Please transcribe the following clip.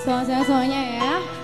Soalnya-soalnya ya.